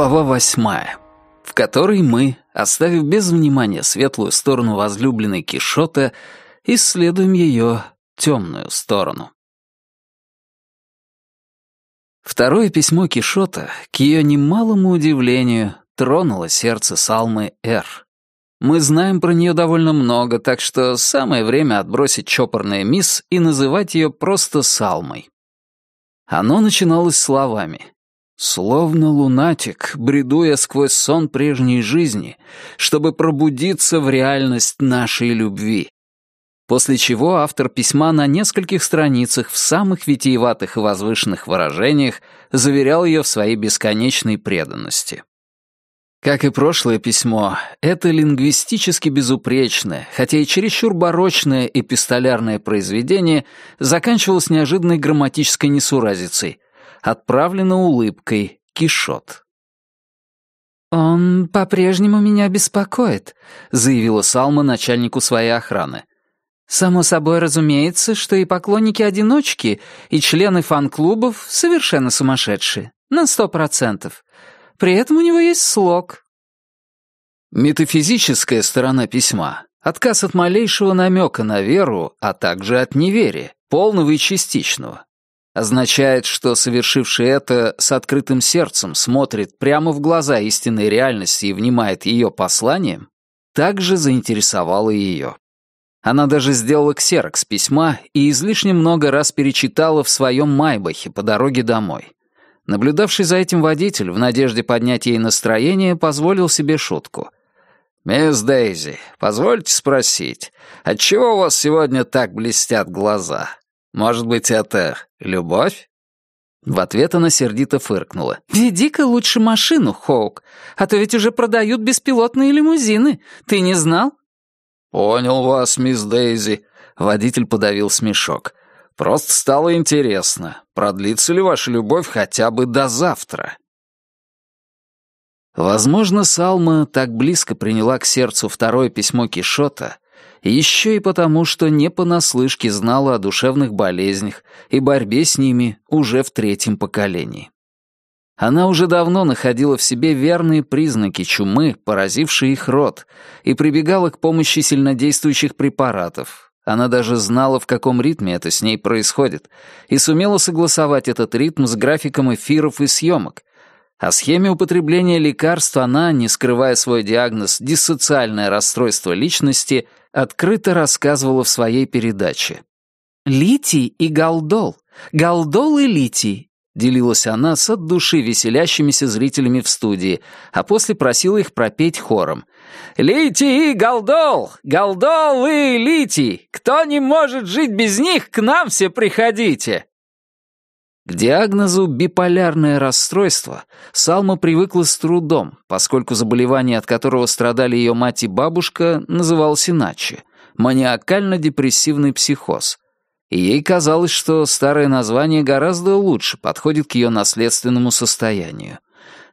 Глава восьмая, в которой мы, оставив без внимания светлую сторону возлюбленной Кишота, исследуем ее темную сторону. Второе письмо Кишота, к ее немалому удивлению, тронуло сердце Салмы Р. Мы знаем про нее довольно много, так что самое время отбросить чопорное мисс и называть ее просто Салмой. Оно начиналось словами Словно лунатик, бреду я сквозь сон прежней жизни, чтобы пробудиться в реальность нашей любви. После чего автор письма на нескольких страницах в самых витиеватых и возвышенных выражениях заверял ее в своей бесконечной преданности. Как и прошлое письмо, это лингвистически безупречное, хотя и чересчур барочное эпистолярное произведение заканчивалось неожиданной грамматической несуразицей — отправлена улыбкой Кишот. «Он по-прежнему меня беспокоит», — заявила Салма начальнику своей охраны. «Само собой разумеется, что и поклонники-одиночки, и члены фан-клубов совершенно сумасшедшие, на сто процентов. При этом у него есть слог». Метафизическая сторона письма — отказ от малейшего намека на веру, а также от неверия, полного и частичного, означает, что совершивший это с открытым сердцем смотрит прямо в глаза истинной реальности и внимает ее посланием, также заинтересовало ее. Она даже сделала ксерокс письма и излишне много раз перечитала в своем Майбахе по дороге домой. Наблюдавший за этим водитель, в надежде поднять ей настроение, позволил себе шутку. «Мисс Дейзи, позвольте спросить, отчего у вас сегодня так блестят глаза? Может быть, это любовь?» В ответ она сердито фыркнула. «Веди-ка лучше машину, Хоук, а то ведь уже продают беспилотные лимузины. Ты не знал?» «Понял вас, мисс Дейзи», — водитель подавил смешок. «Просто стало интересно, продлится ли ваша любовь хотя бы до завтра?» Возможно, Салма так близко приняла к сердцу второе письмо Кишота, еще и потому, что не понаслышке знала о душевных болезнях и борьбе с ними уже в третьем поколении. Она уже давно находила в себе верные признаки чумы, поразившие их род, и прибегала к помощи сильнодействующих препаратов. Она даже знала, в каком ритме это с ней происходит, и сумела согласовать этот ритм с графиком эфиров и съемок. О схеме употребления лекарств она, не скрывая свой диагноз «диссоциальное расстройство личности», открыто рассказывала в своей передаче. «Литий и галдол, галдол и литий», — делилась она с от души веселящимися зрителями в студии, а после просила их пропеть хором. «Литий и галдол, галдол и литий, кто не может жить без них, к нам все приходите!» К диагнозу «биполярное расстройство» Салма привыкла с трудом, поскольку заболевание, от которого страдали ее мать и бабушка, называлось иначе — маниакально-депрессивный психоз. И ей казалось, что старое название гораздо лучше подходит к ее наследственному состоянию.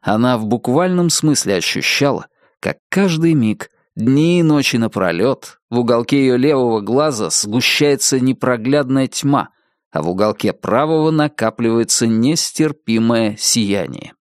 Она в буквальном смысле ощущала, как каждый миг, дни и ночи напролет, в уголке ее левого глаза сгущается непроглядная тьма — а в уголке правого накапливается нестерпимое сияние.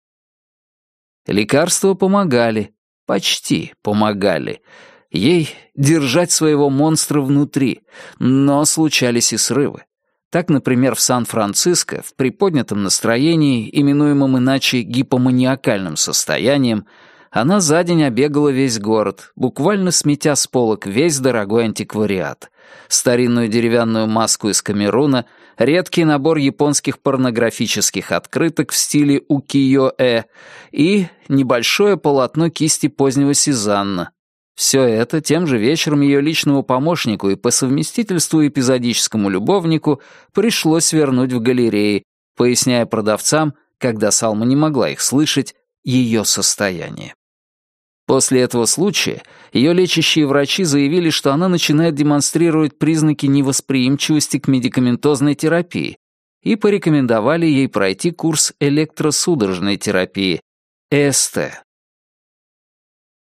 Лекарства помогали, почти помогали, ей держать своего монстра внутри, но случались и срывы. Так, например, в Сан-Франциско в приподнятом настроении, именуемом иначе гипоманиакальным состоянием, она за день обегала весь город, буквально сметя с полок весь дорогой антиквариат. Старинную деревянную маску из Камеруна — редкий набор японских порнографических открыток в стиле укиё-э и небольшое полотно кисти позднего Сезанна. Все это тем же вечером ее личному помощнику и по совместительству эпизодическому любовнику пришлось вернуть в галерее, поясняя продавцам, когда Салма не могла их слышать, ее состояние. После этого случая ее лечащие врачи заявили, что она начинает демонстрировать признаки невосприимчивости к медикаментозной терапии и порекомендовали ей пройти курс электросудорожной терапии, ЭСТ.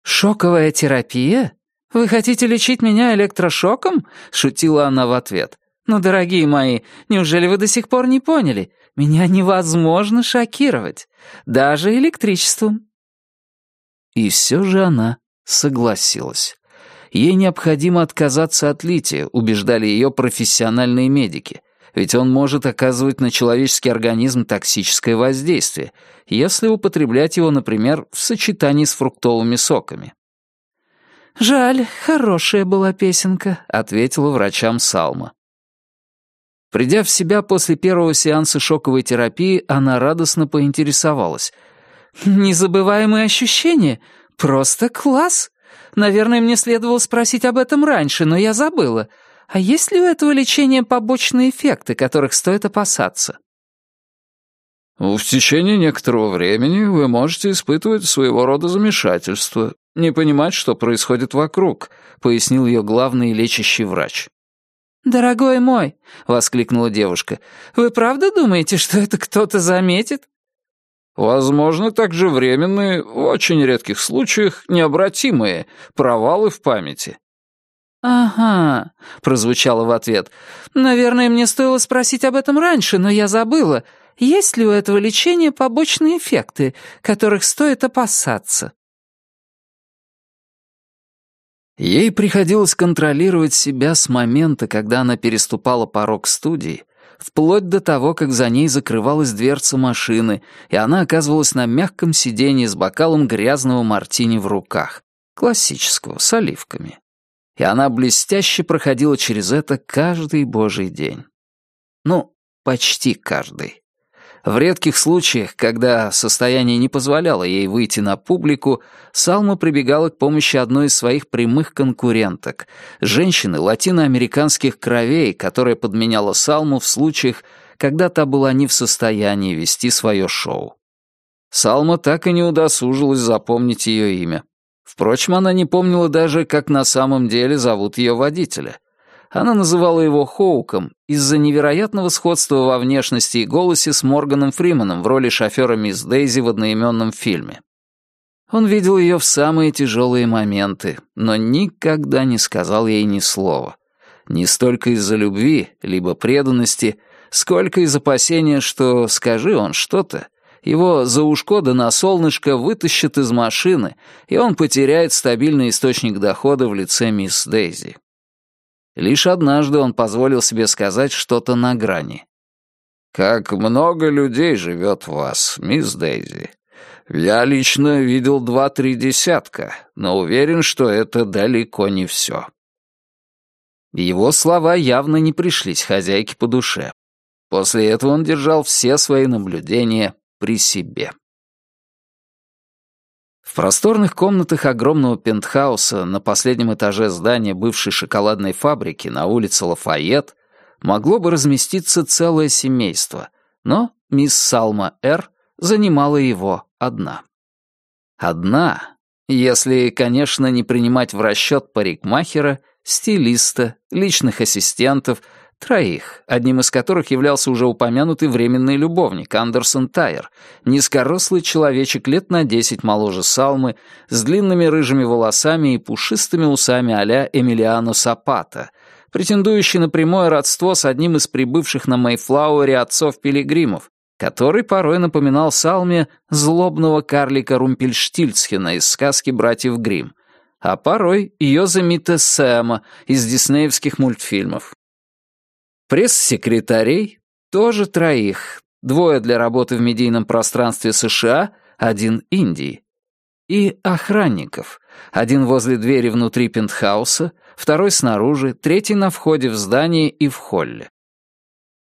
«Шоковая терапия? Вы хотите лечить меня электрошоком?» — шутила она в ответ. «Ну, дорогие мои, неужели вы до сих пор не поняли? меня невозможно шокировать, даже электричеством». И все же она согласилась. Ей необходимо отказаться от лития, убеждали ее профессиональные медики, ведь он может оказывать на человеческий организм токсическое воздействие, если употреблять его, например, в сочетании с фруктовыми соками. «Жаль, хорошая была песенка», — ответила врачам Салма. Придя в себя после первого сеанса шоковой терапии, она радостно поинтересовалась. «Незабываемые ощущения? Просто класс! Наверное, мне следовало спросить об этом раньше, но я забыла. А есть ли у этого лечения побочные эффекты, которых стоит опасаться?» В течение некоторого времени вы можете испытывать своего рода замешательство, не понимать, что происходит вокруг», — пояснил ее главный лечащий врач. «Дорогой мой», — воскликнула девушка, — «вы правда думаете, что это кто-то заметит?» «Возможно, также временные, в очень редких случаях, необратимые провалы в памяти». «Ага», — прозвучало в ответ. «Наверное, мне стоило спросить об этом раньше, но я забыла. Есть ли у этого лечения побочные эффекты, которых стоит опасаться?» Ей приходилось контролировать себя с момента, когда она переступала порог студии, вплоть до того, как за ней закрывалась дверца машины, и она оказывалась на мягком сиденье с бокалом грязного мартини в руках, классического, с оливками. И она блестяще проходила через это каждый божий день. Ну, почти каждый. В редких случаях, когда состояние не позволяло ей выйти на публику, Салма прибегала к помощи одной из своих прямых конкуренток, женщины латиноамериканских кровей, которая подменяла Салму в случаях, когда та была не в состоянии вести свое шоу. Салма так и не удосужилась запомнить ее имя. Впрочем, она не помнила даже, как на самом деле зовут ее водителя — она называла его Хоуком из-за невероятного сходства во внешности и голосе с Морганом Фриманом в роли шофера мисс Дейзи в одноименном фильме. Он видел ее в самые тяжелые моменты, но никогда не сказал ей ни слова. Не столько из-за любви, либо преданности, сколько из опасения, что, скажи он что-то, его за ушко да на солнышко вытащат из машины, и он потеряет стабильный источник дохода в лице мисс Дейзи. Лишь однажды он позволил себе сказать что-то на грани. «Как много людей живет в вас, мисс Дейзи. Я лично видел два-три десятка, но уверен, что это далеко не все». Его слова явно не пришлись хозяйке по душе. После этого он держал все свои наблюдения при себе. В просторных комнатах огромного пентхауса на последнем этаже здания бывшей шоколадной фабрики на улице Лафайет могло бы разместиться целое семейство, но мисс Салма Р. занимала его одна. Одна, если, конечно, не принимать в расчет парикмахера, стилиста, личных ассистентов — Троих, одним из которых являлся уже упомянутый временный любовник Андерсон Тайер, низкорослый человечек лет на десять моложе Салмы, с длинными рыжими волосами и пушистыми усами а-ля Эмилиано Сапата, претендующий на прямое родство с одним из прибывших на Мейфлауэре отцов-пилигримов, который порой напоминал Салме злобного карлика Румпельштильцхена из сказки «Братьев Гримм», а порой Йоземита Сэма из диснеевских мультфильмов. Пресс-секретарей тоже троих, двое для работы в медийном пространстве США, один Индии. И охранников, один возле двери внутри пентхауса, второй снаружи, третий на входе в здание и в холле.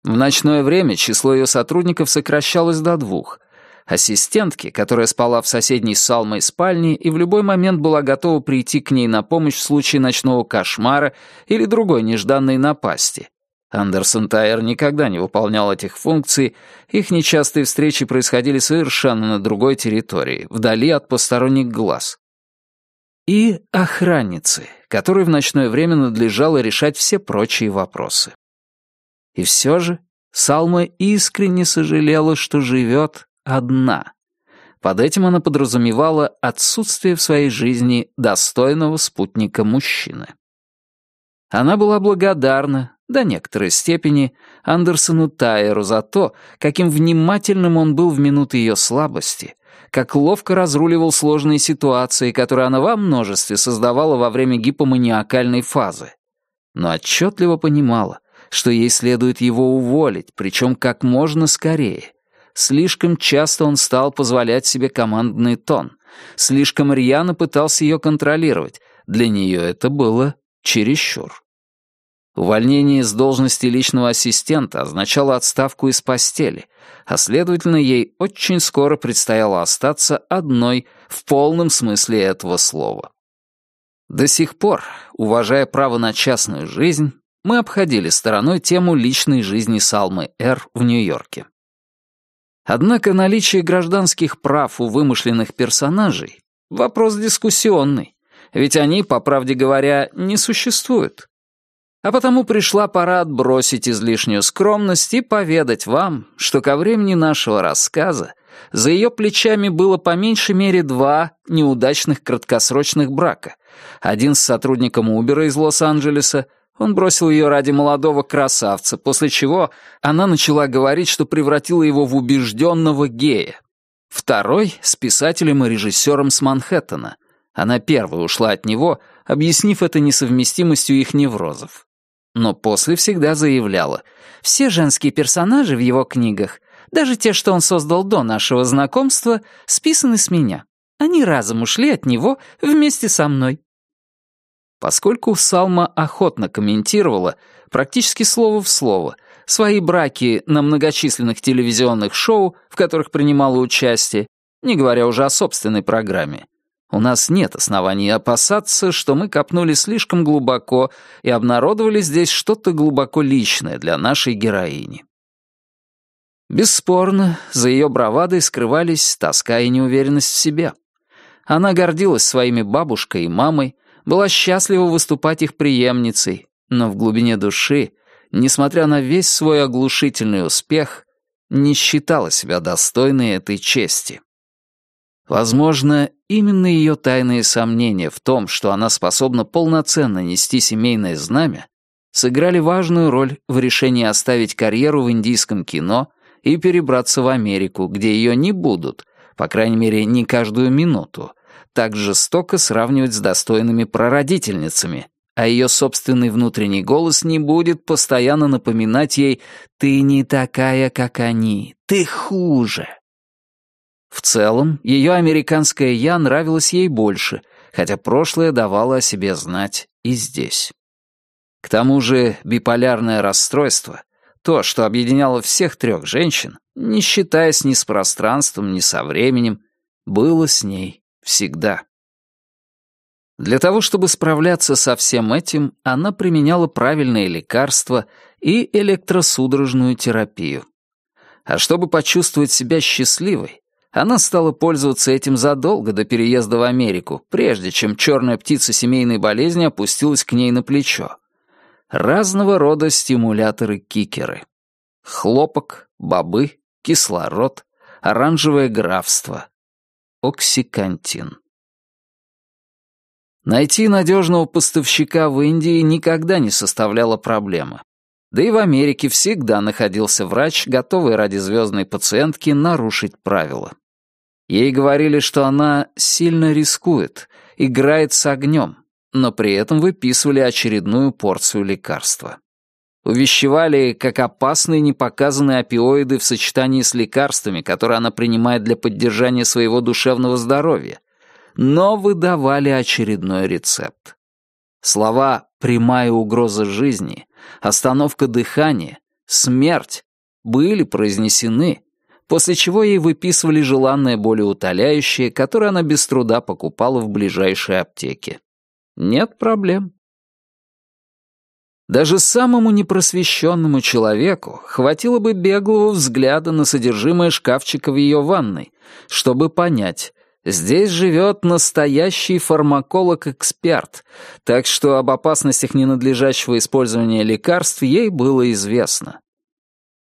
В ночное время число ее сотрудников сокращалось до двух. Ассистентки, которая спала в соседней с Салмой спальне и в любой момент была готова прийти к ней на помощь в случае ночного кошмара или другой нежданной напасти. Андерсон Тайер никогда не выполнял этих функций, их нечастые встречи происходили совершенно на другой территории, вдали от посторонних глаз. И охранницы, которой в ночное время надлежало решать все прочие вопросы. И все же Салма искренне сожалела, что живет одна. Под этим она подразумевала отсутствие в своей жизни достойного спутника мужчины. Она была благодарна, до некоторой степени, Андерсону Тайеру за то, каким внимательным он был в минуты ее слабости, как ловко разруливал сложные ситуации, которые она во множестве создавала во время гипоманиакальной фазы. Но отчетливо понимала, что ей следует его уволить, причем как можно скорее. Слишком часто он стал позволять себе командный тон, слишком рьяно пытался ее контролировать, для нее это было чересчур. Увольнение с должности личного ассистента означало отставку из постели, а следовательно, ей очень скоро предстояло остаться одной в полном смысле этого слова. До сих пор, уважая право на частную жизнь, мы обходили стороной тему личной жизни Салмы Р. в Нью-Йорке. Однако наличие гражданских прав у вымышленных персонажей — вопрос дискуссионный, ведь они, по правде говоря, не существуют. А потому пришла пора отбросить излишнюю скромность и поведать вам, что ко времени нашего рассказа за ее плечами было по меньшей мере два неудачных краткосрочных брака. Один с сотрудником Убера из Лос-Анджелеса, он бросил ее ради молодого красавца, после чего она начала говорить, что превратила его в убежденного гея. Второй — с писателем и режиссером с Манхэттена. Она первая ушла от него, объяснив это несовместимостью их неврозов но после всегда заявляла, все женские персонажи в его книгах, даже те, что он создал до нашего знакомства, списаны с меня. Они разом ушли от него вместе со мной. Поскольку Салма охотно комментировала, практически слово в слово, свои браки на многочисленных телевизионных шоу, в которых принимала участие, не говоря уже о собственной программе, у нас нет оснований опасаться, что мы копнули слишком глубоко и обнародовали здесь что-то глубоко личное для нашей героини. Бесспорно, за ее бравадой скрывались тоска и неуверенность в себе. Она гордилась своими бабушкой и мамой, была счастлива выступать их преемницей, но в глубине души, несмотря на весь свой оглушительный успех, не считала себя достойной этой чести. Возможно, именно ее тайные сомнения в том, что она способна полноценно нести семейное знамя, сыграли важную роль в решении оставить карьеру в индийском кино и перебраться в Америку, где ее не будут, по крайней мере, не каждую минуту, так жестоко сравнивать с достойными прародительницами, а ее собственный внутренний голос не будет постоянно напоминать ей «ты не такая, как они, ты хуже». В целом, ее американское «я» нравилось ей больше, хотя прошлое давало о себе знать и здесь. К тому же биполярное расстройство, то, что объединяло всех трех женщин, не считаясь ни с пространством, ни со временем, было с ней всегда. Для того, чтобы справляться со всем этим, она применяла правильные лекарства и электросудорожную терапию. А чтобы почувствовать себя счастливой, она стала пользоваться этим задолго до переезда в Америку, прежде чем черная птица семейной болезни опустилась к ней на плечо. Разного рода стимуляторы-кикеры. Хлопок, бобы, кислород, оранжевое графство, оксикантин. Найти надежного поставщика в Индии никогда не составляло проблемы. Да и в Америке всегда находился врач, готовый ради звездной пациентки нарушить правила. Ей говорили, что она сильно рискует, играет с огнем, но при этом выписывали очередную порцию лекарства. Увещевали, как опасные непоказанные опиоиды в сочетании с лекарствами, которые она принимает для поддержания своего душевного здоровья, но выдавали очередной рецепт. Слова «прямая угроза жизни», «остановка дыхания», «смерть» были произнесены, после чего ей выписывали желанное болеутоляющее, которое она без труда покупала в ближайшей аптеке. Нет проблем. Даже самому непросвещенному человеку хватило бы беглого взгляда на содержимое шкафчика в ее ванной, чтобы понять, здесь живет настоящий фармаколог-эксперт, так что об опасностях ненадлежащего использования лекарств ей было известно.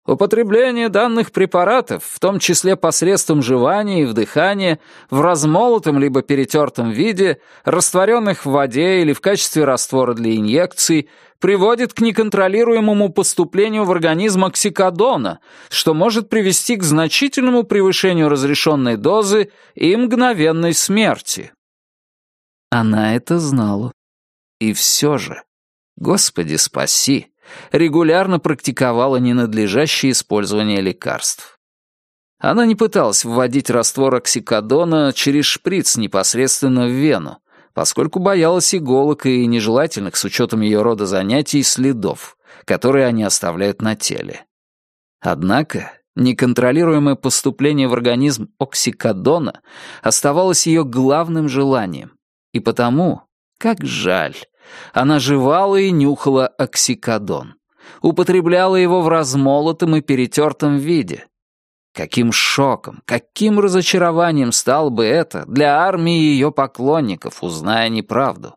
Употребление данных препаратов, в том числе посредством жевания и вдыхания, в размолотом либо перетертом виде, растворенных в воде или в качестве раствора для инъекций, приводит к неконтролируемому поступлению в организм оксикодона, что может привести к значительному превышению разрешенной дозы и мгновенной смерти. Она это знала. И все же, Господи спаси, регулярно практиковала ненадлежащее использование лекарств. Она не пыталась вводить раствор оксикодона через шприц непосредственно в вену, поскольку боялась иголок и нежелательных с учетом ее рода занятий следов, которые они оставляют на теле. Однако неконтролируемое поступление в организм оксикодона оставалось ее главным желанием, и потому, как жаль, она жевала и нюхала оксикодон. Употребляла его в размолотом и перетертом виде. Каким шоком, каким разочарованием стало бы это для армии ее поклонников, узная неправду.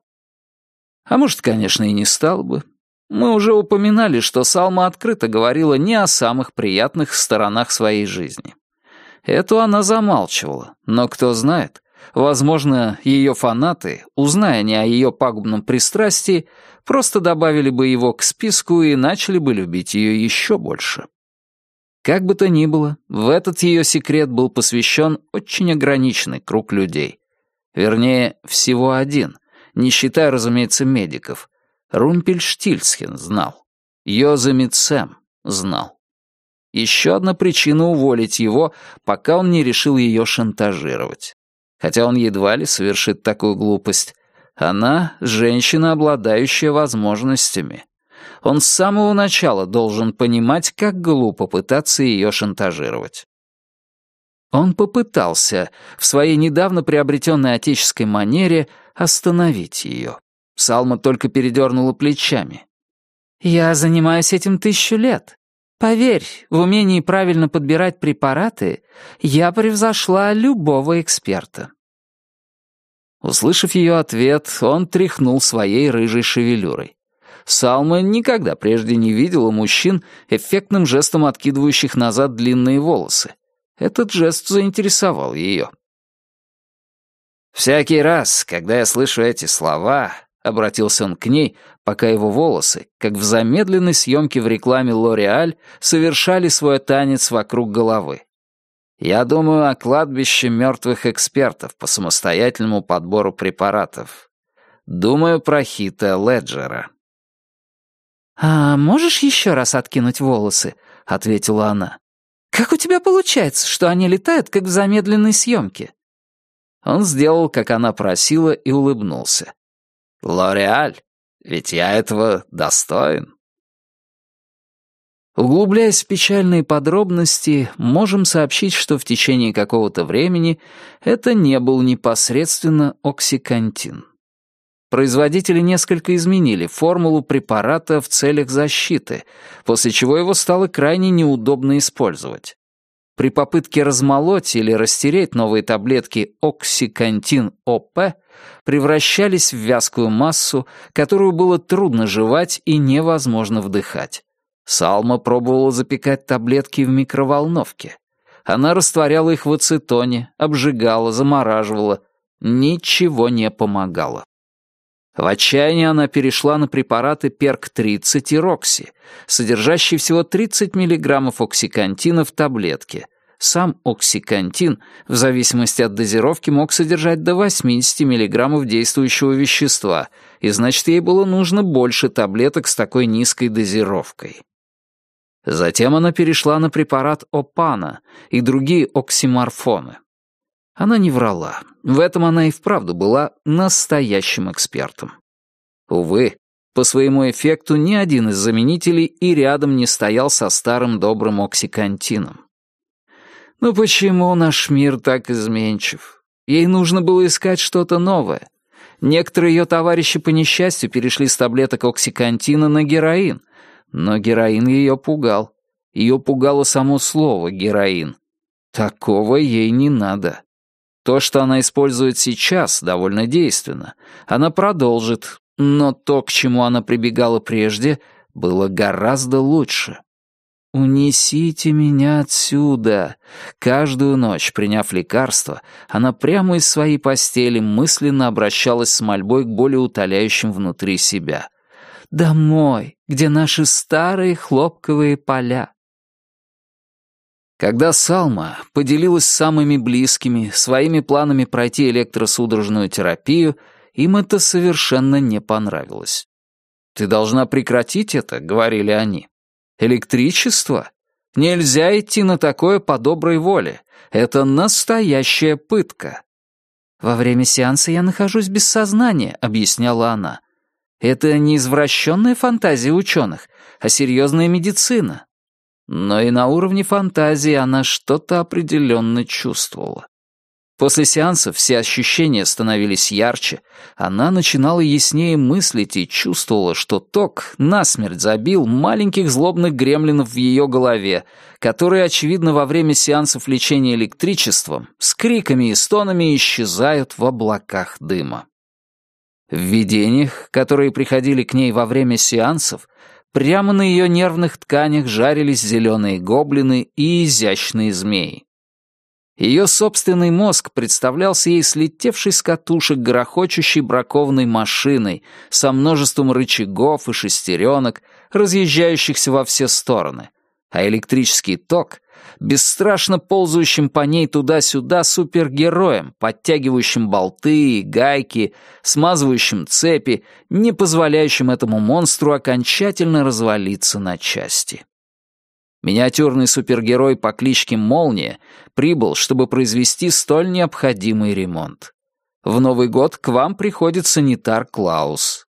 А может, конечно, и не стал бы. Мы уже упоминали, что Салма открыто говорила не о самых приятных сторонах своей жизни. Эту она замалчивала, но кто знает, Возможно, ее фанаты, узная не о ее пагубном пристрастии, просто добавили бы его к списку и начали бы любить ее еще больше. Как бы то ни было, в этот ее секрет был посвящен очень ограниченный круг людей. Вернее, всего один, не считая, разумеется, медиков. Румпельштильцхен знал. Йозамит Сэм знал. Еще одна причина уволить его, пока он не решил ее шантажировать хотя он едва ли совершит такую глупость. Она — женщина, обладающая возможностями. Он с самого начала должен понимать, как глупо пытаться ее шантажировать. Он попытался в своей недавно приобретенной отеческой манере остановить ее. Салма только передернула плечами. «Я занимаюсь этим тысячу лет. Поверь, в умении правильно подбирать препараты я превзошла любого эксперта. Услышав ее ответ, он тряхнул своей рыжей шевелюрой. Салма никогда прежде не видела мужчин, эффектным жестом откидывающих назад длинные волосы. Этот жест заинтересовал ее. «Всякий раз, когда я слышу эти слова, Обратился он к ней, пока его волосы, как в замедленной съемке в рекламе «Лореаль», совершали свой танец вокруг головы. Я думаю о кладбище мертвых экспертов по самостоятельному подбору препаратов. Думаю про Хита Леджера. «А можешь еще раз откинуть волосы?» — ответила она. «Как у тебя получается, что они летают, как в замедленной съемке?» Он сделал, как она просила, и улыбнулся. Лореаль, ведь я этого достоин. Углубляясь в печальные подробности, можем сообщить, что в течение какого-то времени это не был непосредственно оксикантин. Производители несколько изменили формулу препарата в целях защиты, после чего его стало крайне неудобно использовать. При попытке размолоть или растереть новые таблетки оксикантин-ОП превращались в вязкую массу, которую было трудно жевать и невозможно вдыхать. Салма пробовала запекать таблетки в микроволновке. Она растворяла их в ацетоне, обжигала, замораживала. Ничего не помогало. В отчаянии она перешла на препараты Перк-30 и Рокси, содержащие всего 30 мг оксикантина в таблетке. Сам оксикантин, в зависимости от дозировки, мог содержать до 80 мг действующего вещества, и значит, ей было нужно больше таблеток с такой низкой дозировкой. Затем она перешла на препарат Опана и другие оксиморфоны. Она не врала. В этом она и вправду была настоящим экспертом. Увы, по своему эффекту ни один из заменителей и рядом не стоял со старым добрым оксикантином. Но почему наш мир так изменчив? Ей нужно было искать что-то новое. Некоторые ее товарищи по несчастью перешли с таблеток оксикантина на героин, но героин ее пугал. Ее пугало само слово «героин». Такого ей не надо. То, что она использует сейчас, довольно действенно. Она продолжит, но то, к чему она прибегала прежде, было гораздо лучше. «Унесите меня отсюда!» Каждую ночь, приняв лекарство, она прямо из своей постели мысленно обращалась с мольбой к более утоляющим внутри себя. «Домой, где наши старые хлопковые поля!» Когда Салма поделилась с самыми близкими своими планами пройти электросудорожную терапию, им это совершенно не понравилось. «Ты должна прекратить это», — говорили они. «Электричество? Нельзя идти на такое по доброй воле. Это настоящая пытка». «Во время сеанса я нахожусь без сознания», — объясняла она. «Это не извращенная фантазия ученых, а серьезная медицина. Но и на уровне фантазии она что-то определенно чувствовала. После сеанса все ощущения становились ярче, она начинала яснее мыслить и чувствовала, что ток насмерть забил маленьких злобных гремлинов в ее голове, которые, очевидно, во время сеансов лечения электричеством с криками и стонами исчезают в облаках дыма. В видениях, которые приходили к ней во время сеансов, Прямо на ее нервных тканях жарились зеленые гоблины и изящные змеи. Ее собственный мозг представлялся ей слетевшей с катушек грохочущей бракованной машиной со множеством рычагов и шестеренок, разъезжающихся во все стороны, а электрический ток бесстрашно ползающим по ней туда-сюда супергероем, подтягивающим болты и гайки, смазывающим цепи, не позволяющим этому монстру окончательно развалиться на части. Миниатюрный супергерой по кличке Молния прибыл, чтобы произвести столь необходимый ремонт. В Новый год к вам приходит санитар Клаус.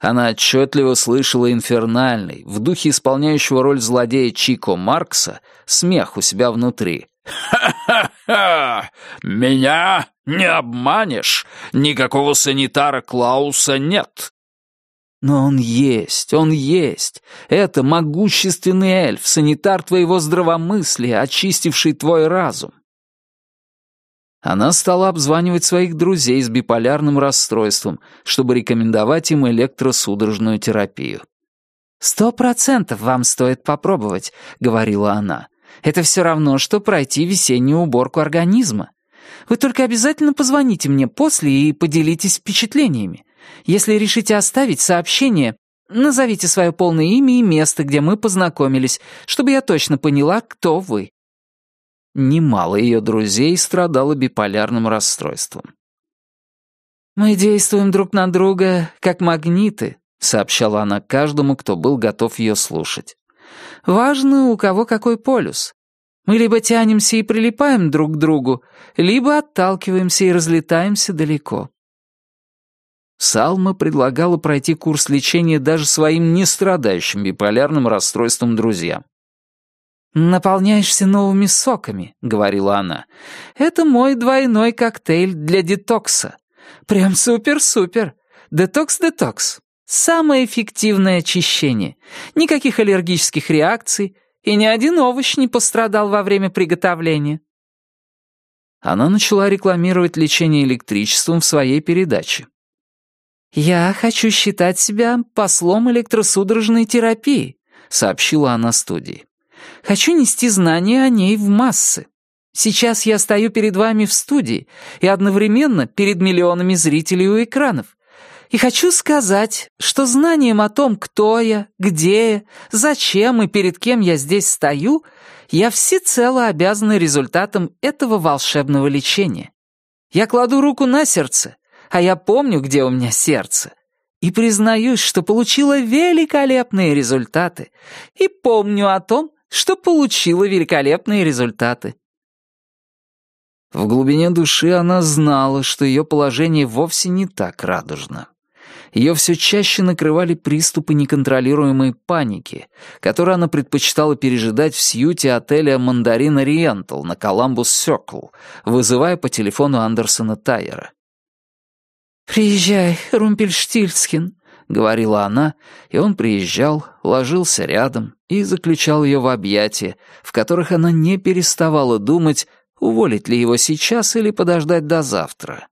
Она отчетливо слышала инфернальный, в духе исполняющего роль злодея Чико Маркса, смех у себя внутри. «Ха-ха-ха! Меня не обманешь! Никакого санитара Клауса нет!» Но он есть, он есть. Это могущественный эльф, санитар твоего здравомыслия, очистивший твой разум. Она стала обзванивать своих друзей с биполярным расстройством, чтобы рекомендовать им электросудорожную терапию. «Сто процентов вам стоит попробовать», — говорила она. «Это все равно, что пройти весеннюю уборку организма. Вы только обязательно позвоните мне после и поделитесь впечатлениями. Если решите оставить сообщение, назовите свое полное имя и место, где мы познакомились, чтобы я точно поняла, кто вы немало ее друзей страдало биполярным расстройством. «Мы действуем друг на друга, как магниты», — сообщала она каждому, кто был готов ее слушать. «Важно, у кого какой полюс. Мы либо тянемся и прилипаем друг к другу, либо отталкиваемся и разлетаемся далеко». Салма предлагала пройти курс лечения даже своим не страдающим биполярным расстройством друзьям. «Наполняешься новыми соками», — говорила она. «Это мой двойной коктейль для детокса. Прям супер-супер. Детокс-детокс. Самое эффективное очищение. Никаких аллергических реакций, и ни один овощ не пострадал во время приготовления». Она начала рекламировать лечение электричеством в своей передаче. «Я хочу считать себя послом электросудорожной терапии», — сообщила она студии. Хочу нести знания о ней в массы. Сейчас я стою перед вами в студии и одновременно перед миллионами зрителей у экранов. И хочу сказать, что знанием о том, кто я, где я, зачем и перед кем я здесь стою, я всецело обязана результатам этого волшебного лечения. Я кладу руку на сердце, а я помню, где у меня сердце. И признаюсь, что получила великолепные результаты. И помню о том, что получила великолепные результаты. В глубине души она знала, что ее положение вовсе не так радужно. Ее все чаще накрывали приступы неконтролируемой паники, которые она предпочитала пережидать в сьюте отеля «Мандарин Ориентал» на Коламбус Сёркл, вызывая по телефону Андерсона Тайера. «Приезжай, Румпельштильцхен», — говорила она, и он приезжал, ложился рядом и заключал ее в объятия, в которых она не переставала думать, уволить ли его сейчас или подождать до завтра.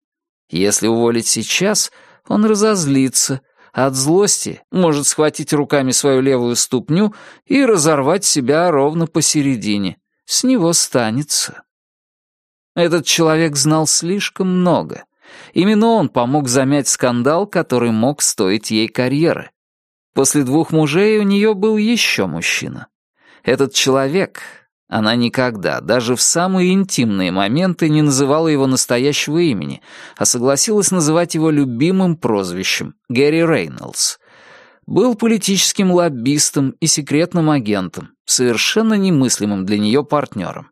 Если уволить сейчас, он разозлится, От злости может схватить руками свою левую ступню и разорвать себя ровно посередине. С него станется. Этот человек знал слишком много. Именно он помог замять скандал, который мог стоить ей карьеры. После двух мужей у нее был еще мужчина. Этот человек, она никогда, даже в самые интимные моменты, не называла его настоящего имени, а согласилась называть его любимым прозвищем — Гэри Рейнольдс. Был политическим лоббистом и секретным агентом, совершенно немыслимым для нее партнером.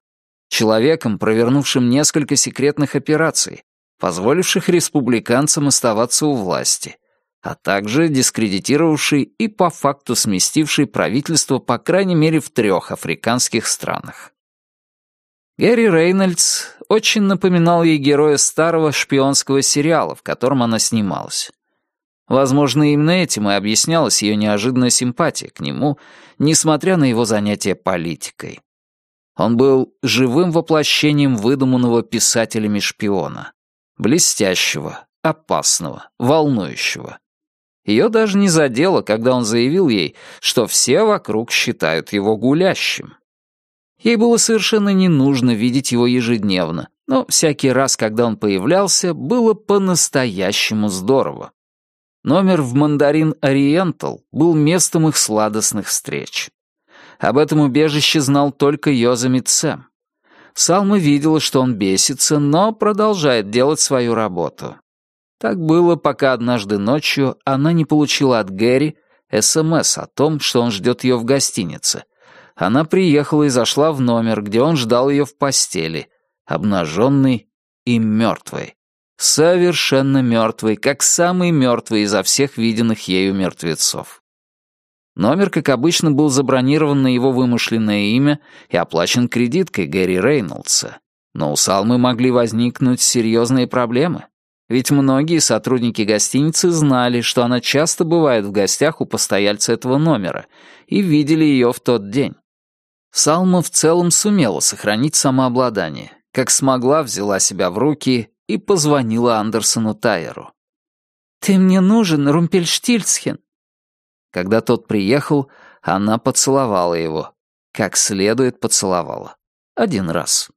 Человеком, провернувшим несколько секретных операций, позволивших республиканцам оставаться у власти, а также дискредитировавший и по факту сместивший правительство по крайней мере в трех африканских странах. Гэри Рейнольдс очень напоминал ей героя старого шпионского сериала, в котором она снималась. Возможно, именно этим и объяснялась ее неожиданная симпатия к нему, несмотря на его занятия политикой. Он был живым воплощением выдуманного писателями-шпиона. Блестящего, опасного, волнующего. Ее даже не задело, когда он заявил ей, что все вокруг считают его гулящим. Ей было совершенно не нужно видеть его ежедневно, но всякий раз, когда он появлялся, было по-настоящему здорово. Номер в «Мандарин Ориентал» был местом их сладостных встреч. Об этом убежище знал только Йозамит Сэм. Салма видела, что он бесится, но продолжает делать свою работу. Так было, пока однажды ночью она не получила от Гэри СМС о том, что он ждет ее в гостинице. Она приехала и зашла в номер, где он ждал ее в постели, обнаженный и мертвый. Совершенно мертвый, как самый мертвый изо всех виденных ею мертвецов. Номер, как обычно, был забронирован на его вымышленное имя и оплачен кредиткой Гэри Рейнольдса. Но у Салмы могли возникнуть серьезные проблемы. Ведь многие сотрудники гостиницы знали, что она часто бывает в гостях у постояльца этого номера, и видели ее в тот день. Салма в целом сумела сохранить самообладание, как смогла взяла себя в руки и позвонила Андерсону Тайеру. «Ты мне нужен, Румпельштильцхен». Когда тот приехал, она поцеловала его. Как следует поцеловала. Один раз.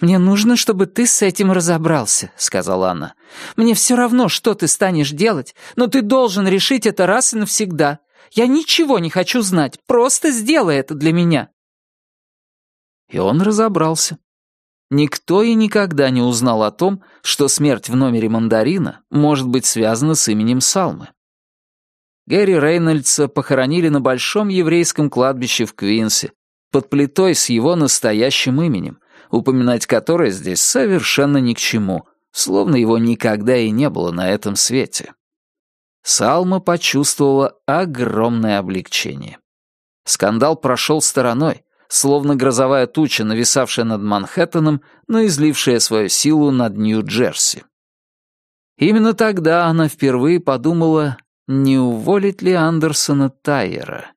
«Мне нужно, чтобы ты с этим разобрался», — сказала она. «Мне все равно, что ты станешь делать, но ты должен решить это раз и навсегда. Я ничего не хочу знать, просто сделай это для меня». И он разобрался. Никто и никогда не узнал о том, что смерть в номере мандарина может быть связана с именем Салмы. Гэри Рейнольдса похоронили на большом еврейском кладбище в Квинсе, под плитой с его настоящим именем, упоминать которое здесь совершенно ни к чему, словно его никогда и не было на этом свете. Салма почувствовала огромное облегчение. Скандал прошел стороной, словно грозовая туча, нависавшая над Манхэттеном, но излившая свою силу над Нью-Джерси. Именно тогда она впервые подумала, не уволить ли Андерсона Тайера.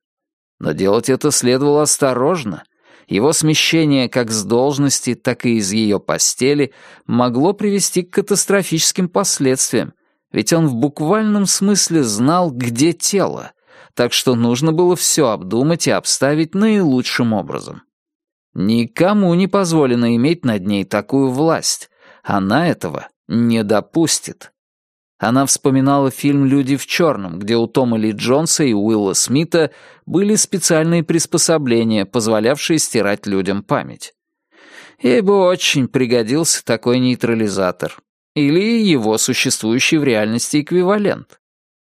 Но делать это следовало осторожно, его смещение как с должности, так и из ее постели могло привести к катастрофическим последствиям, ведь он в буквальном смысле знал, где тело, так что нужно было все обдумать и обставить наилучшим образом. Никому не позволено иметь над ней такую власть. Она этого не допустит. Она вспоминала фильм «Люди в черном», где у Тома Ли Джонса и Уилла Смита были специальные приспособления, позволявшие стирать людям память. Ей бы очень пригодился такой нейтрализатор. Или его существующий в реальности эквивалент.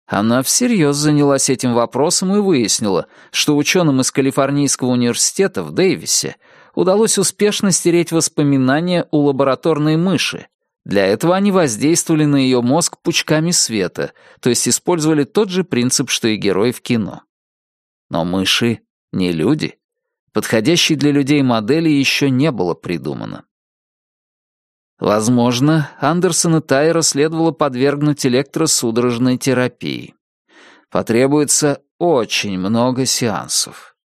Она всерьез занялась этим вопросом и выяснила, что ученым из Калифорнийского университета в Дэвисе удалось успешно стереть воспоминания у лабораторной мыши, для этого они воздействовали на ее мозг пучками света, то есть использовали тот же принцип, что и герой в кино. Но мыши не люди. Подходящей для людей модели еще не было придумано. Возможно, Андерсона Тайера следовало подвергнуть электросудорожной терапии. Потребуется очень много сеансов.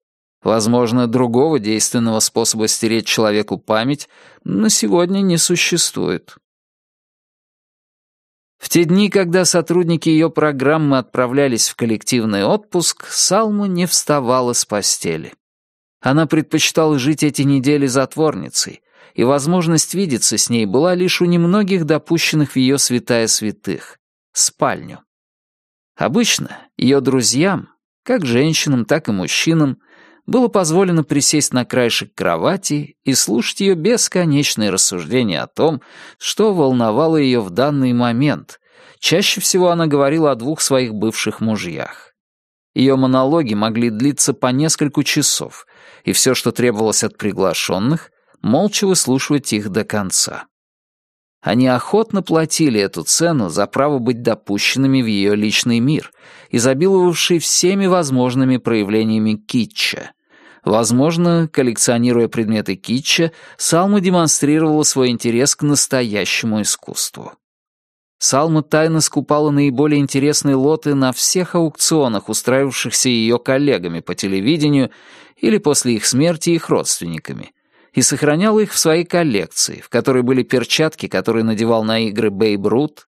Возможно, другого действенного способа стереть человеку память на сегодня не существует. В те дни, когда сотрудники ее программы отправлялись в коллективный отпуск, Салма не вставала с постели. Она предпочитала жить эти недели затворницей, и возможность видеться с ней была лишь у немногих допущенных в ее святая святых — спальню. Обычно ее друзьям, как женщинам, так и мужчинам, было позволено присесть на краешек кровати и слушать ее бесконечные рассуждения о том, что волновало ее в данный момент. Чаще всего она говорила о двух своих бывших мужьях. Ее монологи могли длиться по несколько часов, и все, что требовалось от приглашенных, молча выслушивать их до конца. Они охотно платили эту цену за право быть допущенными в ее личный мир, изобиловавший всеми возможными проявлениями китча, Возможно, коллекционируя предметы китча, Салма демонстрировала свой интерес к настоящему искусству. Салма тайно скупала наиболее интересные лоты на всех аукционах, устраивавшихся ее коллегами по телевидению или после их смерти их родственниками, и сохраняла их в своей коллекции, в которой были перчатки, которые надевал на игры Бейб Рут,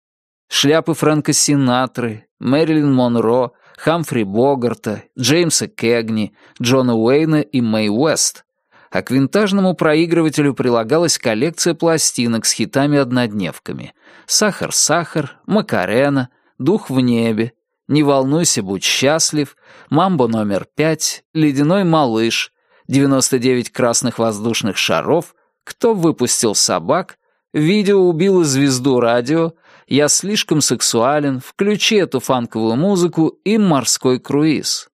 шляпы Фрэнка Синатры, Мэрилин Монро, Хамфри Богарта, Джеймса Кегни, Джона Уэйна и Мэй Уэст, а к винтажному проигрывателю прилагалась коллекция пластинок с хитами-однодневками «Сахар-сахар», «Макарена», «Дух в небе», «Не волнуйся, будь счастлив», «Мамбо номер пять», «Ледяной малыш», «99 красных воздушных шаров», «Кто выпустил собак», «Видео убило звезду радио», «Я слишком сексуален», «Включи эту фанковую музыку» и «Морской круиз».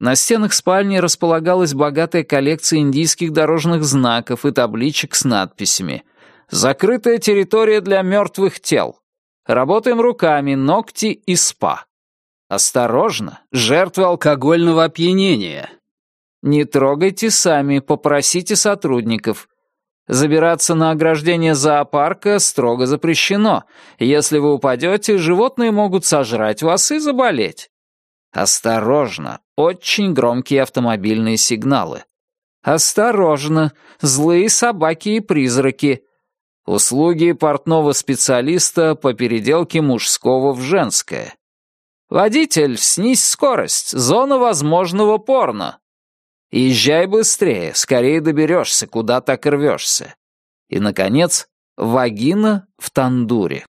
На стенах спальни располагалась богатая коллекция индийских дорожных знаков и табличек с надписями «Закрытая территория для мертвых тел», «Работаем руками, ногти и спа». «Осторожно, жертвы алкогольного опьянения». «Не трогайте сами, попросите сотрудников», Забираться на ограждение зоопарка строго запрещено. Если вы упадете, животные могут сожрать вас и заболеть. Осторожно, очень громкие автомобильные сигналы. Осторожно, злые собаки и призраки. Услуги портного специалиста по переделке мужского в женское. Водитель, снизь скорость, зона возможного порно. Езжай быстрее, скорее доберешься, куда так рвешься. И, наконец, вагина в тандуре.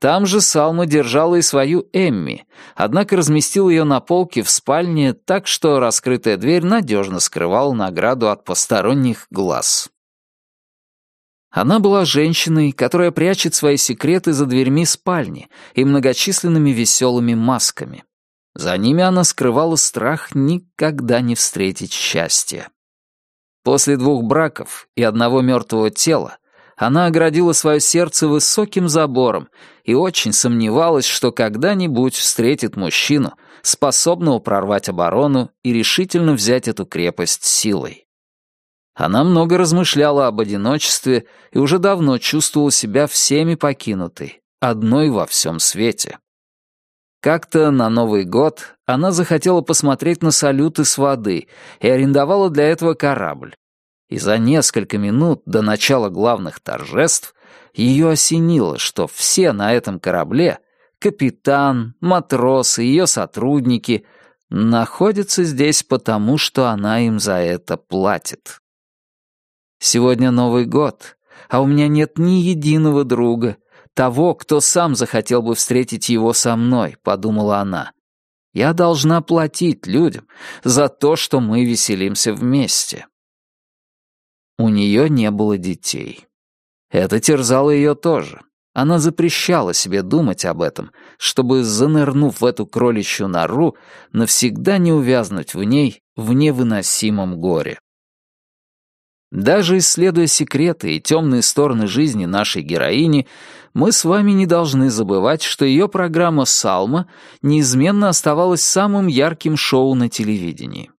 Там же Салма держала и свою Эмми, однако разместил ее на полке в спальне так, что раскрытая дверь надежно скрывала награду от посторонних глаз. Она была женщиной, которая прячет свои секреты за дверьми спальни и многочисленными веселыми масками. За ними она скрывала страх никогда не встретить счастья. После двух браков и одного мертвого тела она оградила свое сердце высоким забором и очень сомневалась, что когда-нибудь встретит мужчину, способного прорвать оборону и решительно взять эту крепость силой. Она много размышляла об одиночестве и уже давно чувствовала себя всеми покинутой, одной во всем свете. Как-то на Новый год она захотела посмотреть на салюты с воды и арендовала для этого корабль. И за несколько минут до начала главных торжеств ее осенило, что все на этом корабле — капитан, матросы, ее сотрудники — находятся здесь потому, что она им за это платит. Сегодня Новый год, а у меня нет ни единого друга — того, кто сам захотел бы встретить его со мной», — подумала она. «Я должна платить людям за то, что мы веселимся вместе». У нее не было детей. Это терзало ее тоже. Она запрещала себе думать об этом, чтобы, занырнув в эту кроличью нору, навсегда не увязнуть в ней в невыносимом горе. Даже исследуя секреты и темные стороны жизни нашей героини, мы с вами не должны забывать, что ее программа «Салма» неизменно оставалась самым ярким шоу на телевидении.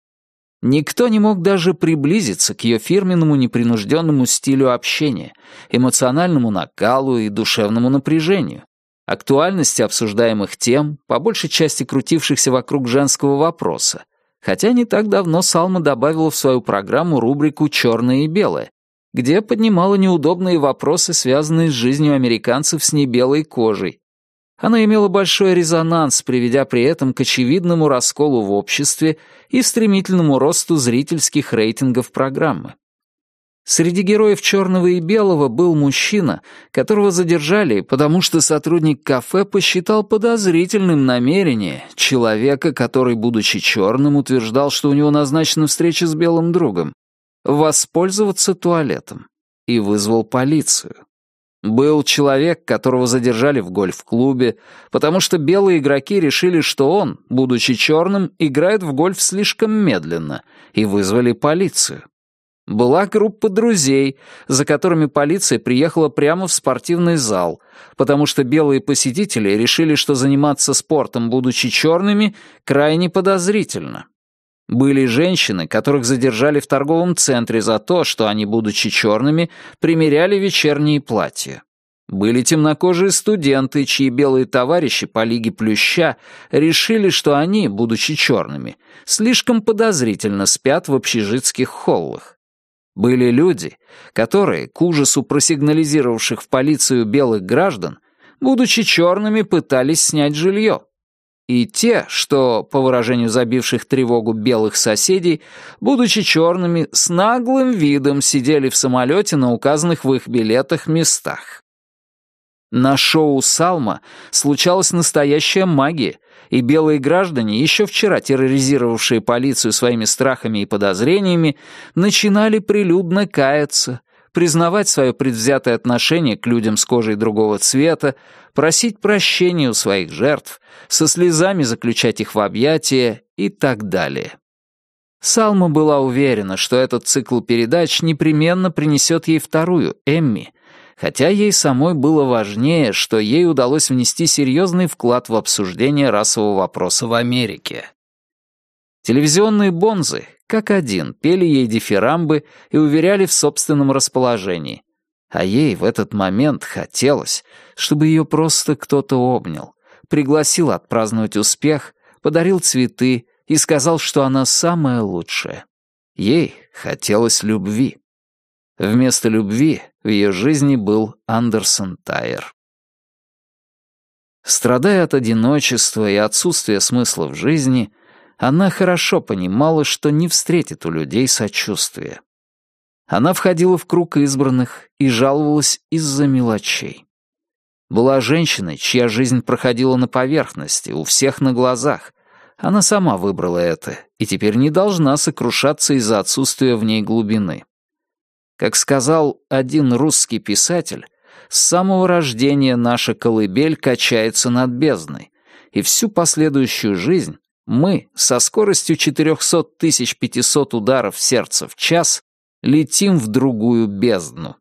Никто не мог даже приблизиться к ее фирменному непринужденному стилю общения, эмоциональному накалу и душевному напряжению, актуальности обсуждаемых тем, по большей части крутившихся вокруг женского вопроса, хотя не так давно Салма добавила в свою программу рубрику «Черное и белое», где поднимала неудобные вопросы, связанные с жизнью американцев с небелой кожей. Она имела большой резонанс, приведя при этом к очевидному расколу в обществе и стремительному росту зрительских рейтингов программы. Среди героев «Черного и белого» был мужчина, которого задержали, потому что сотрудник кафе посчитал подозрительным намерение человека, который, будучи черным, утверждал, что у него назначена встреча с белым другом, воспользоваться туалетом и вызвал полицию. Был человек, которого задержали в гольф-клубе, потому что белые игроки решили, что он, будучи черным, играет в гольф слишком медленно, и вызвали полицию. Была группа друзей, за которыми полиция приехала прямо в спортивный зал, потому что белые посетители решили, что заниматься спортом, будучи черными, крайне подозрительно. Были женщины, которых задержали в торговом центре за то, что они, будучи черными, примеряли вечерние платья. Были темнокожие студенты, чьи белые товарищи по Лиге Плюща решили, что они, будучи черными, слишком подозрительно спят в общежитских холлах. Были люди, которые, к ужасу просигнализировавших в полицию белых граждан, будучи черными, пытались снять жилье. И те, что, по выражению забивших тревогу белых соседей, будучи черными, с наглым видом сидели в самолете на указанных в их билетах местах. На шоу «Салма» случалась настоящая магия, и белые граждане, еще вчера терроризировавшие полицию своими страхами и подозрениями, начинали прилюдно каяться, признавать свое предвзятое отношение к людям с кожей другого цвета, просить прощения у своих жертв, со слезами заключать их в объятия и так далее. Салма была уверена, что этот цикл передач непременно принесет ей вторую Эмми, хотя ей самой было важнее, что ей удалось внести серьезный вклад в обсуждение расового вопроса в Америке. Телевизионные бонзы, как один, пели ей дифирамбы и уверяли в собственном расположении. А ей в этот момент хотелось, чтобы ее просто кто-то обнял, пригласил отпраздновать успех, подарил цветы и сказал, что она самая лучшая. Ей хотелось любви. Вместо любви в ее жизни был Андерсон Тайер. Страдая от одиночества и отсутствия смысла в жизни, она хорошо понимала, что не встретит у людей сочувствия. Она входила в круг избранных и жаловалась из-за мелочей. Была женщиной, чья жизнь проходила на поверхности, у всех на глазах. Она сама выбрала это и теперь не должна сокрушаться из-за отсутствия в ней глубины. Как сказал один русский писатель, с самого рождения наша колыбель качается над бездной, и всю последующую жизнь мы со скоростью 400 500 ударов сердца в час летим в другую бездну.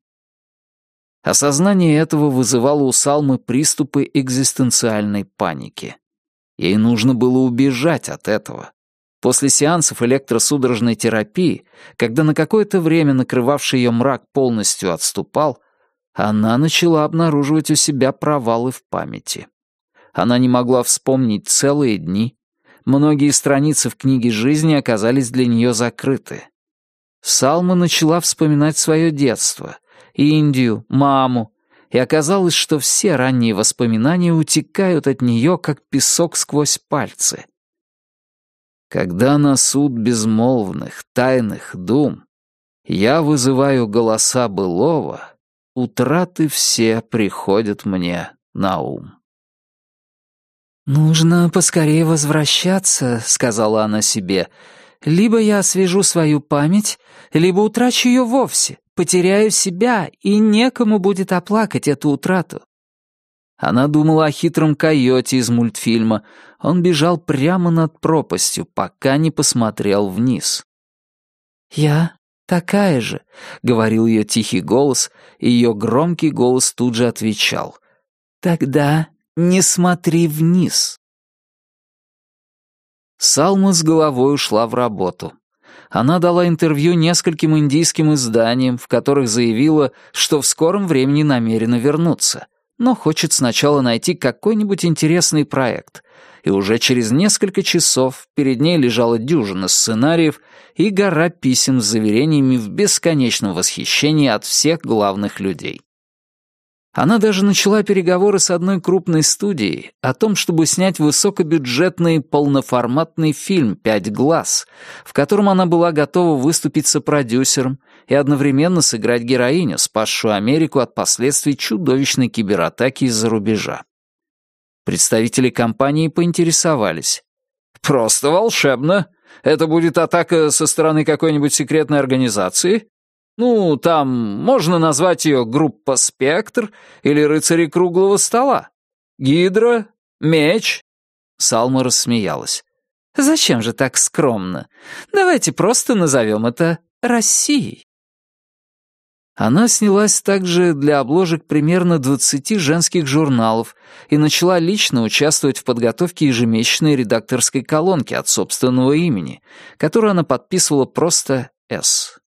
Осознание этого вызывало у Салмы приступы экзистенциальной паники. Ей нужно было убежать от этого. После сеансов электросудорожной терапии, когда на какое-то время накрывавший ее мрак полностью отступал, она начала обнаруживать у себя провалы в памяти. Она не могла вспомнить целые дни. Многие страницы в книге жизни оказались для нее закрыты. Салма начала вспоминать свое детство, Индию, маму, и оказалось, что все ранние воспоминания утекают от нее, как песок сквозь пальцы — когда на суд безмолвных, тайных дум я вызываю голоса былого, утраты все приходят мне на ум. «Нужно поскорее возвращаться», — сказала она себе. «Либо я освежу свою память, либо утрачу ее вовсе, потеряю себя, и некому будет оплакать эту утрату. Она думала о хитром койоте из мультфильма. Он бежал прямо над пропастью, пока не посмотрел вниз. «Я такая же», — говорил ее тихий голос, и ее громкий голос тут же отвечал. «Тогда не смотри вниз». Салма с головой ушла в работу. Она дала интервью нескольким индийским изданиям, в которых заявила, что в скором времени намерена вернуться — но хочет сначала найти какой-нибудь интересный проект. И уже через несколько часов перед ней лежала дюжина сценариев и гора писем с заверениями в бесконечном восхищении от всех главных людей. Она даже начала переговоры с одной крупной студией о том, чтобы снять высокобюджетный полноформатный фильм «Пять глаз», в котором она была готова выступить сопродюсером и одновременно сыграть героиню, спасшую Америку от последствий чудовищной кибератаки из-за рубежа. Представители компании поинтересовались. «Просто волшебно. Это будет атака со стороны какой-нибудь секретной организации? Ну, там можно назвать ее группа «Спектр» или «Рыцари круглого стола». «Гидра», «Меч». Салма рассмеялась. «Зачем же так скромно? Давайте просто назовем это Россией». Она снялась также для обложек примерно 20 женских журналов и начала лично участвовать в подготовке ежемесячной редакторской колонки от собственного имени, которую она подписывала просто «С».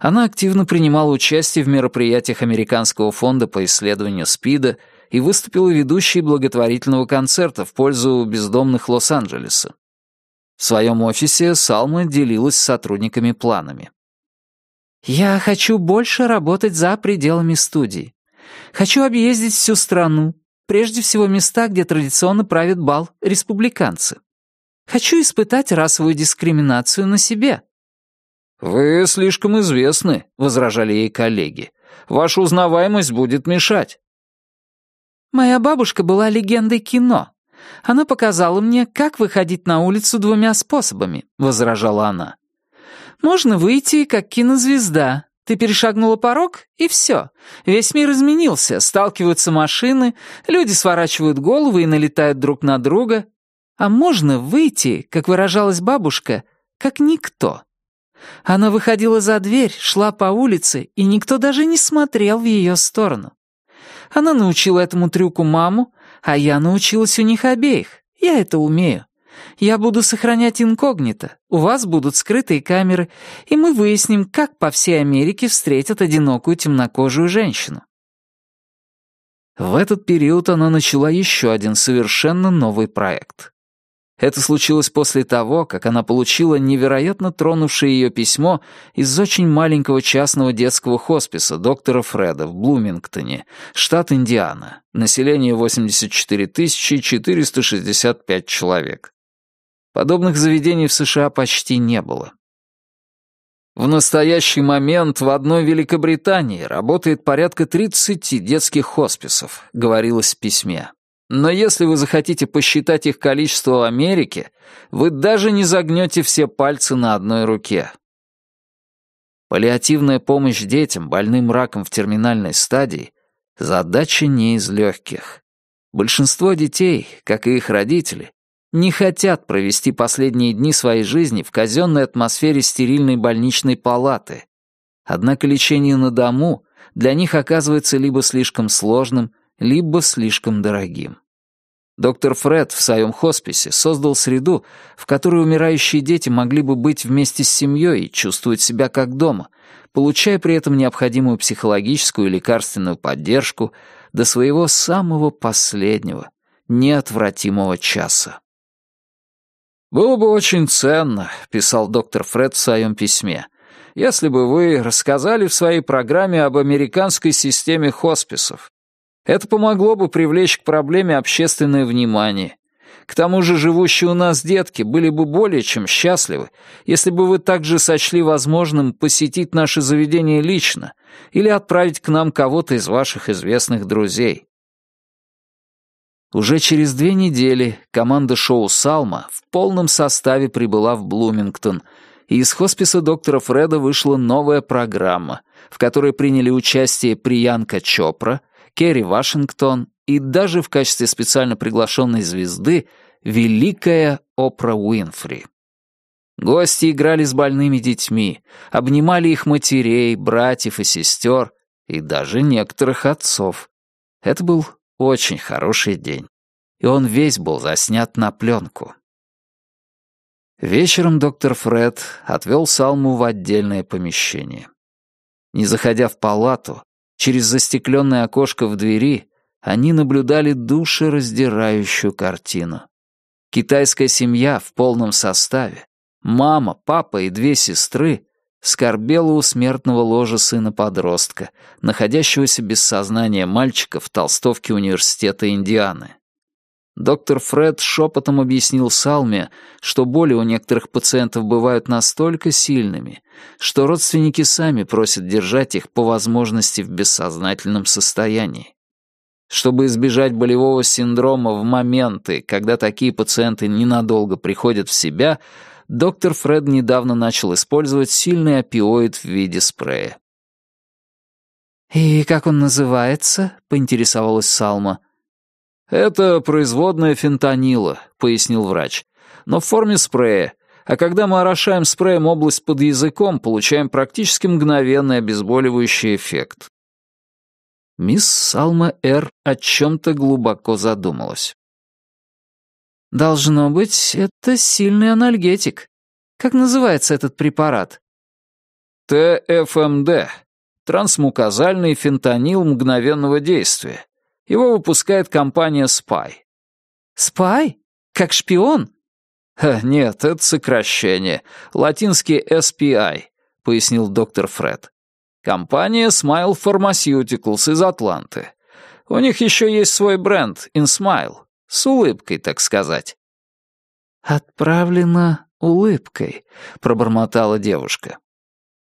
Она активно принимала участие в мероприятиях Американского фонда по исследованию СПИДа и выступила ведущей благотворительного концерта в пользу бездомных Лос-Анджелеса. В своем офисе Салма делилась с сотрудниками планами. «Я хочу больше работать за пределами студии. Хочу объездить всю страну, прежде всего места, где традиционно правят бал республиканцы. Хочу испытать расовую дискриминацию на себе. «Вы слишком известны», — возражали ей коллеги. «Ваша узнаваемость будет мешать». «Моя бабушка была легендой кино. Она показала мне, как выходить на улицу двумя способами», — возражала она. «Можно выйти, как кинозвезда. Ты перешагнула порог, и все. Весь мир изменился, сталкиваются машины, люди сворачивают головы и налетают друг на друга. А можно выйти, как выражалась бабушка, как никто». Она выходила за дверь, шла по улице, и никто даже не смотрел в ее сторону. Она научила этому трюку маму, а я научилась у них обеих. Я это умею. Я буду сохранять инкогнито, у вас будут скрытые камеры, и мы выясним, как по всей Америке встретят одинокую темнокожую женщину. В этот период она начала еще один совершенно новый проект. Это случилось после того, как она получила невероятно тронувшее ее письмо из очень маленького частного детского хосписа доктора Фреда в Блумингтоне, штат Индиана, население 84 465 человек. Подобных заведений в США почти не было. В настоящий момент в одной Великобритании работает порядка 30 детских хосписов, говорилось в письме. Но если вы захотите посчитать их количество в Америке, вы даже не загнете все пальцы на одной руке. Паллиативная помощь детям, больным раком в терминальной стадии, задача не из легких. Большинство детей, как и их родители, не хотят провести последние дни своей жизни в казенной атмосфере стерильной больничной палаты. Однако лечение на дому для них оказывается либо слишком сложным, либо слишком дорогим. Доктор Фред в своем хосписе создал среду, в которой умирающие дети могли бы быть вместе с семьей и чувствовать себя как дома, получая при этом необходимую психологическую и лекарственную поддержку до своего самого последнего, неотвратимого часа. «Было бы очень ценно», — писал доктор Фред в своем письме, «если бы вы рассказали в своей программе об американской системе хосписов, это помогло бы привлечь к проблеме общественное внимание. К тому же живущие у нас детки были бы более чем счастливы, если бы вы также сочли возможным посетить наше заведение лично или отправить к нам кого-то из ваших известных друзей. Уже через две недели команда шоу «Салма» в полном составе прибыла в Блумингтон, и из хосписа доктора Фреда вышла новая программа, в которой приняли участие Приянка Чопра — Керри Вашингтон и даже в качестве специально приглашенной звезды великая Опра Уинфри. Гости играли с больными детьми, обнимали их матерей, братьев и сестер, и даже некоторых отцов. Это был очень хороший день, и он весь был заснят на пленку. Вечером доктор Фред отвел Салму в отдельное помещение. Не заходя в палату, Через застекленное окошко в двери они наблюдали душераздирающую картину. Китайская семья в полном составе, мама, папа и две сестры, скорбела у смертного ложа сына-подростка, находящегося без сознания мальчика в толстовке университета Индианы. Доктор Фред шепотом объяснил Салме, что боли у некоторых пациентов бывают настолько сильными, что родственники сами просят держать их по возможности в бессознательном состоянии. Чтобы избежать болевого синдрома в моменты, когда такие пациенты ненадолго приходят в себя, доктор Фред недавно начал использовать сильный опиоид в виде спрея. «И как он называется?» — поинтересовалась Салма. «Это производная фентанила», — пояснил врач. «Но в форме спрея. А когда мы орошаем спреем область под языком, получаем практически мгновенный обезболивающий эффект». Мисс Салма Р. о чем-то глубоко задумалась. «Должно быть, это сильный анальгетик. Как называется этот препарат?» ТФМД. Трансмуказальный фентанил мгновенного действия. Его выпускает компания Spy. Spy? Как шпион? Ха, нет, это сокращение. Латинский SPI, пояснил доктор Фред. Компания Smile Pharmaceuticals из Атланты. У них еще есть свой бренд InSmile. С улыбкой, так сказать. «Отправлено улыбкой», — пробормотала девушка.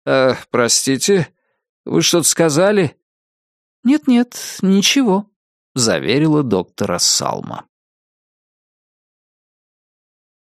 «Э, простите, вы что-то сказали?» «Нет-нет, ничего», — заверила доктора Салма.